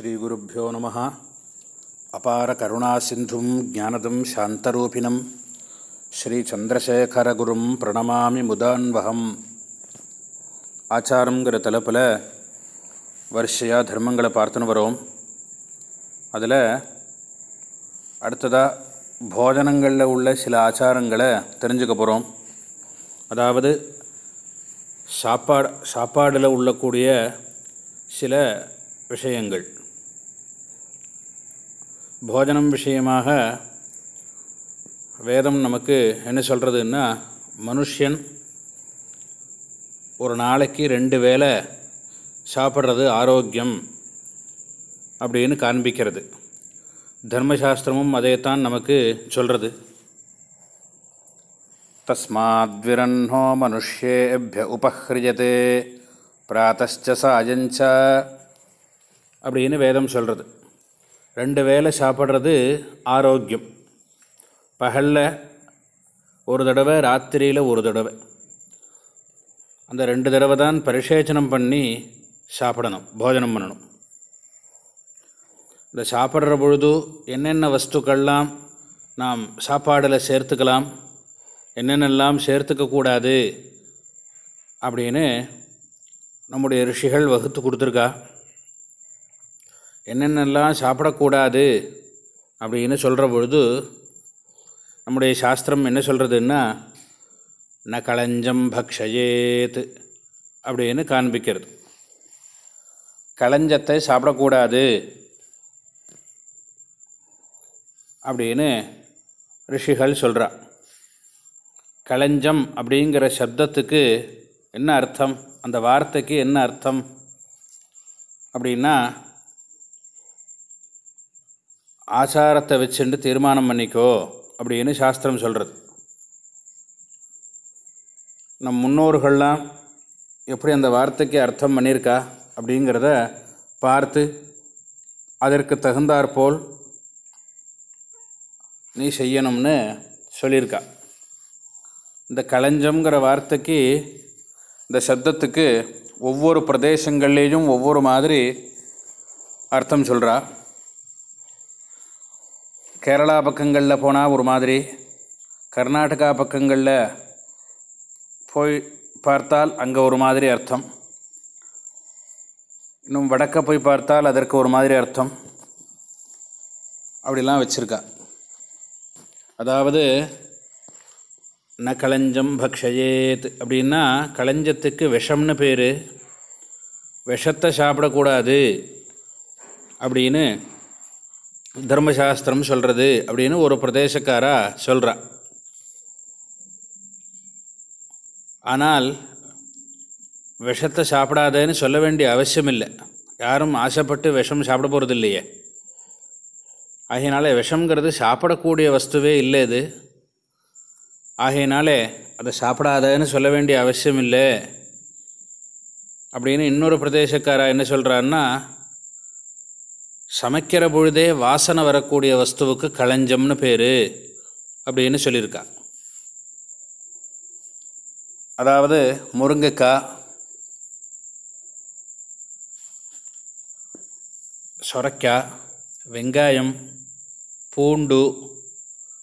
ஸ்ரீகுருப்போ நம. அபார கருணாசிந்தும் ஜானதம் சாந்தரூபிணம். ஸ்ரீச்சந்திரசேகரகுரும் பிரணமாமி முதான்வகம். ஆச்சாரங்கிற தலைப்பில் வரிசையாக தர்மங்களை பார்த்துன்னு வரோம். அதில் அடுத்ததாக போஜனங்களில் உள்ள சில ஆச்சாரங்களை தெரிஞ்சுக்க போகிறோம் அதாவது சாப்பாடு சாப்பாடில் உள்ளக்கூடிய சில விஷயங்கள். போஜனம் விஷயமாக வேதம் நமக்கு என்ன சொல்கிறதுன்னா மனுஷன் ஒரு நாளைக்கு ரெண்டு வேளை சாப்பிட்றது ஆரோக்கியம் அப்படின்னு காண்பிக்கிறது. தர்மசாஸ்திரமும் அதைத்தான் நமக்கு சொல்கிறது தஸ்மாத்விரன்னோ மனுஷேபிய உபஹ்ரியதே பிராத்தச்ச சாயஞ்ச அப்படின்னு வேதம் சொல்கிறது ரெண்டு வேளை சாப்பிட்றது ஆரோக்கியம். பகலில் ஒரு தடவை ராத்திரியில் ஒரு தடவை. அந்த ரெண்டு தடவை தான் பரிசேச்சனம் பண்ணி சாப்பிடணும் போஜனம் பண்ணணும். இந்த சாப்பிட்ற பொழுது என்னென்ன வஸ்துக்கள்லாம் நாம் சாப்பாடில் சேர்த்துக்கலாம் என்னென்னலாம் சேர்த்துக்கக்கூடாது அப்படின்னு நம்முடைய ரிஷிகள் வகுத்து கொடுத்துருக்கா. என்னென்னலாம் சாப்பிடக்கூடாது அப்படின்னு சொல்கிற பொழுது நம்முடைய சாஸ்திரம் என்ன சொல்கிறதுன்னா ந களஞ்சம் பக்ஷயேத் அப்படின்னு காண்பிக்கிறது. களஞ்சத்தை சாப்பிடக்கூடாது அப்படின்னு ரிஷிகள் சொல்கிறா களஞ்சம் அப்படிங்கிற சப்தத்துக்கு என்ன அர்த்தம்? அந்த வார்த்தைக்கு என்ன அர்த்தம்? அப்படின்னா ஆச்சாரத்தை வச்சுட்டு தீர்மானம் பண்ணிக்கோ அப்படின்னு சாஸ்திரம் சொல்கிறது நம் முன்னோர்கள்லாம் எப்படி அந்த வார்த்தைக்கு அர்த்தம் பண்ணியிருக்கா அப்படிங்கிறத பார்த்து அதற்கு தகுந்தாற்போல் நீ செய்யணும்னு சொல்லியிருக்கா. இந்த களஞ்சம்ங்கிற வார்த்தைக்கு இந்த சப்தத்துக்கு ஒவ்வொரு பிரதேசங்கள்லேயும் ஒவ்வொரு மாதிரி அர்த்தம் சொல்கிறா கேரளா பக்கங்களில் போனால் ஒரு மாதிரி. கர்நாடகா பக்கங்களில் போய் பார்த்தால் அங்கே ஒரு மாதிரி அர்த்தம். இன்னும் வடக்க போய் பார்த்தால் அதற்கு ஒரு மாதிரி அர்த்தம். அப்படிலாம் வச்சுருக்கா. அதாவது ந களஞ்சம் பக்ஷயேத் அப்படின்னா களஞ்சத்துக்கு விஷம்னு பேர். விஷத்தை சாப்பிடக்கூடாது அப்படின்னு தர்மசாஸ்திரம் சொல்கிறது அப்படின்னு ஒரு பிரதேசக்காரா சொல்கிறா ஆனால் விஷத்தை சாப்பிடாதேன்னு சொல்ல வேண்டிய அவசியம் இல்லை யாரும் ஆசைப்பட்டு விஷம் சாப்பிட போகிறது இல்லையே ஆகையினாலே விஷங்கிறது சாப்பிடக்கூடிய வஸ்துவே இல்லை இது. ஆகையினாலே அதை சாப்பிடாதேன்னு சொல்ல வேண்டிய அவசியம் இல்லை. அப்படின்னு இன்னொரு பிரதேசக்காரா என்ன சொல்கிறான்னா சமைக்கிற பொழுதே வாசனை வரக்கூடிய வஸ்துவுக்கு களஞ்சம்னு பேர் அப்படின்னு சொல்லியிருக்கா. அதாவது முருங்கைக்காய் சொரக்காய் வெங்காயம் பூண்டு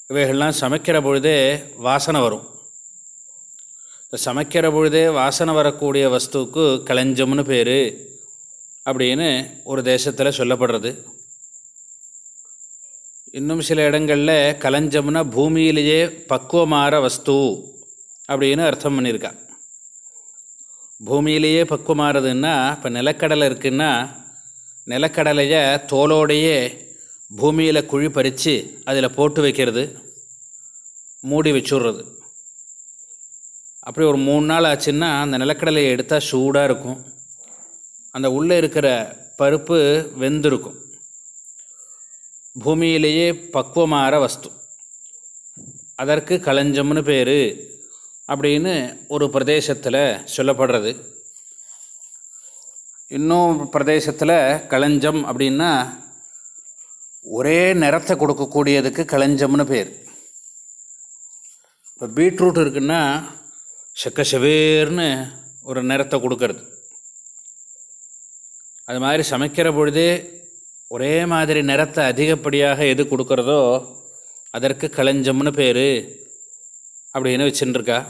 இவைகள்லாம் சமைக்கிற பொழுதே வாசனை வரும். சமைக்கிற பொழுதே வாசனை வரக்கூடிய வஸ்துவுக்கு களஞ்சம்னு பேர். அப்படின்னு ஒரு தேசத்தில் சொல்லப்படுறது. இன்னும் சில இடங்களில் கலஞ்சம்னா பூமியிலேயே பக்குவமாற வஸ்து அப்படின்னு அர்த்தம் பண்ணியிருக்கா. பூமியிலேயே பக்குவமாறதுன்னா இப்போ நிலக்கடலை இருக்குன்னா நிலக்கடலையை தோலோடையே பூமியில் குழி பறித்து அதில் போட்டு வைக்கிறது மூடி வச்சுடுறது. அப்படி ஒரு மூணு நாள் ஆச்சுன்னா அந்த நிலக்கடலையை எடுத்தால் சூடாக இருக்கும். அந்த உள்ளே இருக்கிற பருப்பு வெந்திருக்கும். பூமியிலேயே பக்குவமாற வஸ்து. அதற்கு களஞ்சம்னு பேர் அப்படின்னு ஒரு பிரதேசத்தில் சொல்லப்படுறது. இன்னும் பிரதேசத்தில் களஞ்சம் அப்படின்னா ஒரே நிறத்தை கொடுக்கக்கூடியதுக்கு களஞ்சம்னு பேர். இப்போ பீட்ரூட் இருக்குன்னா செக்கசவேர்னு ஒரு நிறத்தை கொடுக்கறது. அது மாதிரி சமைக்கிற பொழுது ஒரே மாதிரி நிறத்தை அதிகப்படியாக எது கொடுக்கறதோ அதற்கு களஞ்சம்னு பேர் அப்படின்னு வச்சுட்டுருக்கா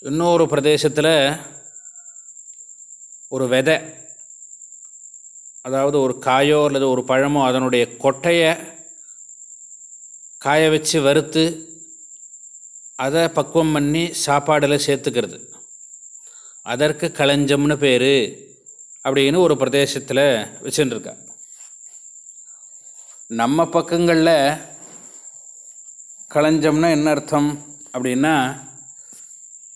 இன்னொரு பிரதேசத்தில் ஒரு விதை அதாவது ஒரு காயோ அல்லது ஒரு பழமோ அதனுடைய கொட்டையை காய வச்சு வறுத்து அதை பக்குவம் பண்ணி சாப்பாடில் சேர்த்துக்கிறது. அதற்கு களஞ்சம்னு பேர் அப்படின்னு ஒரு பிரதேசத்தில் வச்சுட்டுருக்கா நம்ம பக்கங்களில் களஞ்சம்னா என்ன அர்த்தம்? அப்படின்னா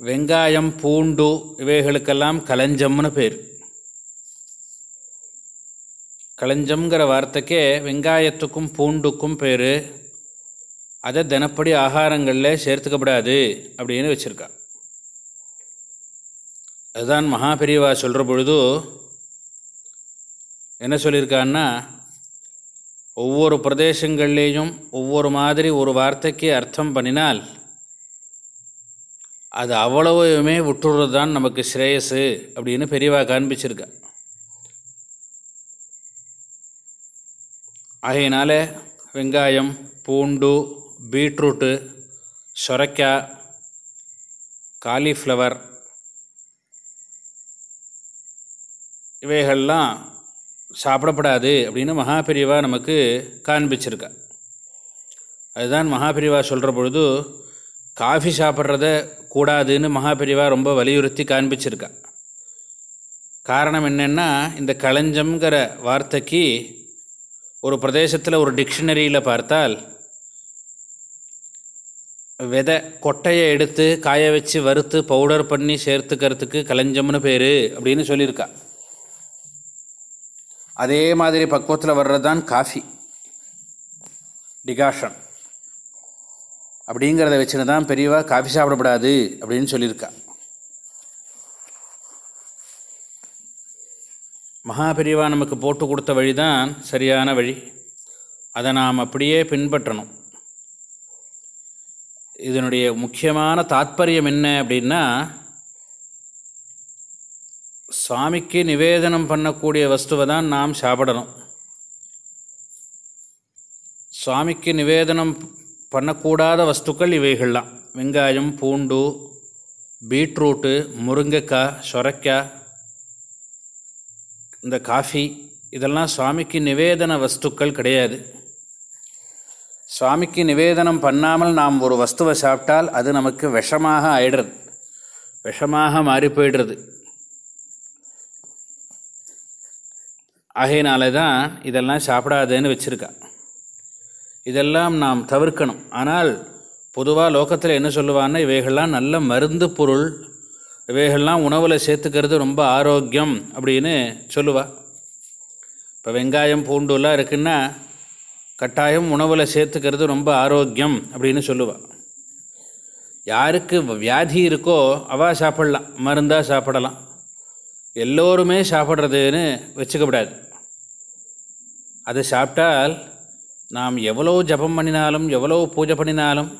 வெங்காயம் பூண்டு இவைகளுக்கெல்லாம் களஞ்சம்னு பேர். களஞ்சம்ங்கிற வார்த்தைக்கே வெங்காயத்துக்கும் பூண்டுக்கும் பேர். அதை தினப்படி ஆகாரங்களில் சேர்த்துக்கப்படாது அப்படின்னு வச்சுருக்கா அதுதான் மகாபெரிவா சொல்கிற பொழுது என்ன சொல்லியிருக்கான்னா ஒவ்வொரு பிரதேசங்கள்லேயும் ஒவ்வொரு மாதிரி ஒரு வார்த்தைக்கு அர்த்தம் பண்ணினால் அது அவ்வளவுமே விட்டுறது தான் நமக்கு ஸ்ரேயஸு அப்படின்னு பெரியவா காண்பிச்சிருக்கா. ஆகையினால வெங்காயம் பூண்டு பீட்ரூட்டு சொரைக்காய் காலிஃப்ளவர் இவைகள்லாம் சாப்பிடப்படாது அப்படின்னு மகாபிரிவா நமக்கு காண்பிச்சிருக்கா. அதுதான் மகாபிரிவா சொல்கிற பொழுது காஃபி சாப்பிட்றத கூடாதுன்னு மகாபிரிவா ரொம்ப வலியுறுத்தி காண்பிச்சிருக்கா. காரணம் என்னென்னா இந்த களஞ்சம்ங்கிற வார்த்தைக்கு ஒரு பிரதேசத்தில் ஒரு டிக்ஷனரியில் பார்த்தால் விதை கொட்டையை எடுத்து காய வச்சு வறுத்து பவுடர் பண்ணி சேர்த்துக்கிறதுக்கு களஞ்சம்னு பேர் அப்படின்னு சொல்லியிருக்கா. அதே மாதிரி பக்குவத்தில் வர்றது தான் காஃபி. டிகாஷன் அப்படிங்கிறத வச்சுன்னு தான் பெரியவா காஃபி சாப்பிடப்படாது அப்படின்னு சொல்லியிருக்கா. மகாபெரிவா நமக்கு போட்டு கொடுத்த வழி தான் சரியான வழி. அதை நாம் அப்படியே பின்பற்றணும். இதனுடைய முக்கியமான தாத்பரியம் என்ன அப்படின்னா சுவாமிக்கு நிவேதனம் பண்ணக்கூடிய வஸ்துவை தான் நாம் சாப்பிடணும். சுவாமிக்கு நிவேதனம் பண்ணக்கூடாத வஸ்துக்கள் இவைகள்லாம். வெங்காயம் பூண்டு பீட்ரூட்டு முருங்கைக்காய் சொரைக்காய் இந்த காஃபி இதெல்லாம் சுவாமிக்கு நிவேதன வஸ்துக்கள் கிடையாது. சுவாமிக்கு நிவேதனம் பண்ணாமல் நாம் ஒரு வஸ்துவை சாப்பிட்டால் அது நமக்கு விஷமாக ஆயிடுறது. விஷமாக மாறி போயிடுறது. ஆகையினால தான் இதெல்லாம் சாப்பிடாதேன்னு வச்சுருக்கா. இதெல்லாம் நாம் தவிர்க்கணும். ஆனால் பொதுவாக லோகத்தில் என்ன சொல்லுவான்னா இவைகள்லாம் நல்ல மருந்து பொருள். இவைகள்லாம் உணவில் சேர்த்துக்கிறது ரொம்ப ஆரோக்கியம் அப்படின்னு சொல்லுவாள் இப்போ வெங்காயம் பூண்டுலாம் இருக்குன்னா கட்டாயம் உணவில் சேர்த்துக்கிறது ரொம்ப ஆரோக்கியம் அப்படின்னு சொல்லுவாள் யாருக்கு வியாதி இருக்கோ அவள் சாப்பிட்லாம். மருந்தாக சாப்பிடலாம். எல்லோருமே சாப்பிட்றதுன்னு வச்சுக்கப்படாது அதை சாப்பிட்டால் நாம் எவ்வளோ ஜபம் பண்ணினாலும் எவ்வளோ பூஜை பண்ணினாலும்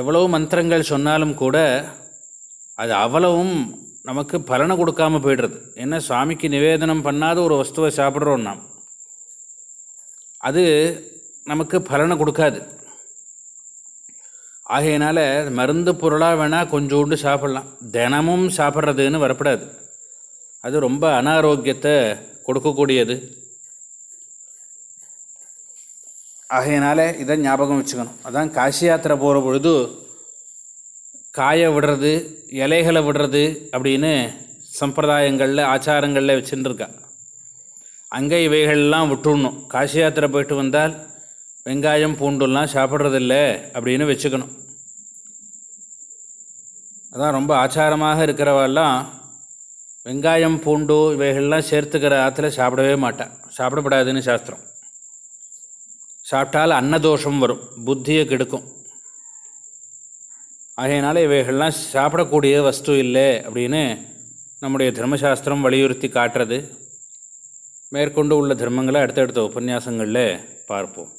எவ்வளோ மந்திரங்கள் சொன்னாலும் கூட அது அவ்வளவும் நமக்கு பலனை கொடுக்காமல் போய்டுறது. ஏன்னா சுவாமிக்கு நிவேதனம் பண்ணாத ஒரு வஸ்துவை சாப்பிட்றோம் நாம். அது நமக்கு பலனை கொடுக்காது. ஆகையினால் மருந்து பொருளாக வேணால் கொஞ்சோண்டு சாப்பிட்லாம். தினமும் சாப்பிட்றதுன்னு வரப்படாது. அது ரொம்ப அனாரோக்கியத்தை கொடுக்கக்கூடியது. ஆகையினால இதை ஞாபகம் வச்சுக்கணும். அதான் காசி யாத்திரை போகிற பொழுது காய விடுறது இலைகளை விடுறது அப்படின்னு சம்பிரதாயங்களில் ஆச்சாரங்களில் வச்சுட்டுருக்கா அங்கே இவைகள்லாம் விட்டுடணும். காசி யாத்திரை போயிட்டு வந்தால் வெங்காயம் பூண்டுலாம் சாப்பிட்றதில்ல அப்படின்னு வச்சுக்கணும். அதான் ரொம்ப ஆச்சாரமாக இருக்கிறவெல்லாம் வெங்காயம் பூண்டு இவைகள்லாம் சேர்த்துக்கிற ஆற்றுல சாப்பிடவே மாட்டான் சாப்பிடப்படாதுன்னு சாஸ்திரம். சாப்பிட்டால் அன்னதோஷம் வரும் புத்தியை கெடுக்கும். ஆகையினால இவைகள்லாம் சாப்பிடக்கூடிய வஸ்து இல்லை அப்படின்னு நம்முடைய தர்மசாஸ்திரம் வலியுறுத்தி காட்டுறது. மேற்கொண்டு உள்ள தர்மங்களை அடுத்தடுத்த உபன்யாசங்களில் பார்ப்போம்.